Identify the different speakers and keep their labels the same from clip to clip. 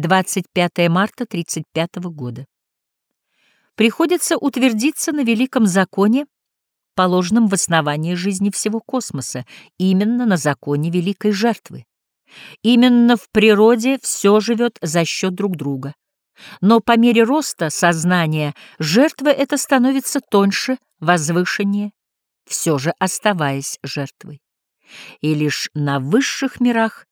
Speaker 1: 25 марта 35 года. Приходится утвердиться на великом законе, положенном в основании жизни всего космоса, именно на законе великой жертвы. Именно в природе все живет за счет друг друга. Но по мере роста сознания жертва эта становится тоньше, возвышеннее, все же оставаясь жертвой. И лишь на высших мирах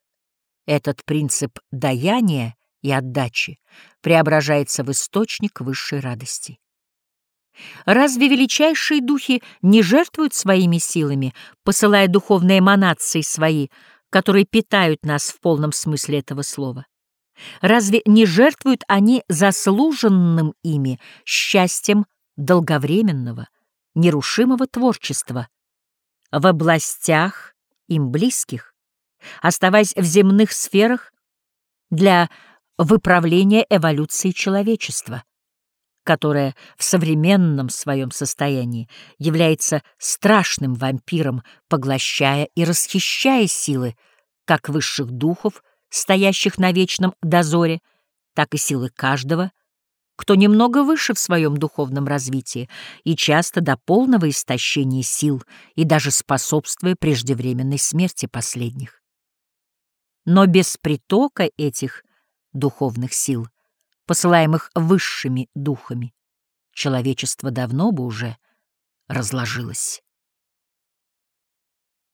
Speaker 1: этот принцип даяния и отдачи преображается в источник высшей радости. Разве величайшие духи не жертвуют своими силами, посылая духовные эманации свои, которые питают нас в полном смысле этого слова? Разве не жертвуют они заслуженным ими счастьем долговременного, нерушимого творчества в областях им близких, оставаясь в земных сферах для выправления эволюции человечества, которое в современном своем состоянии является страшным вампиром, поглощая и расхищая силы как высших духов, стоящих на вечном дозоре, так и силы каждого, кто немного выше в своем духовном развитии и часто до полного истощения сил и даже способствуя преждевременной смерти последних. Но без притока этих духовных сил, посылаемых высшими духами, человечество давно бы уже разложилось.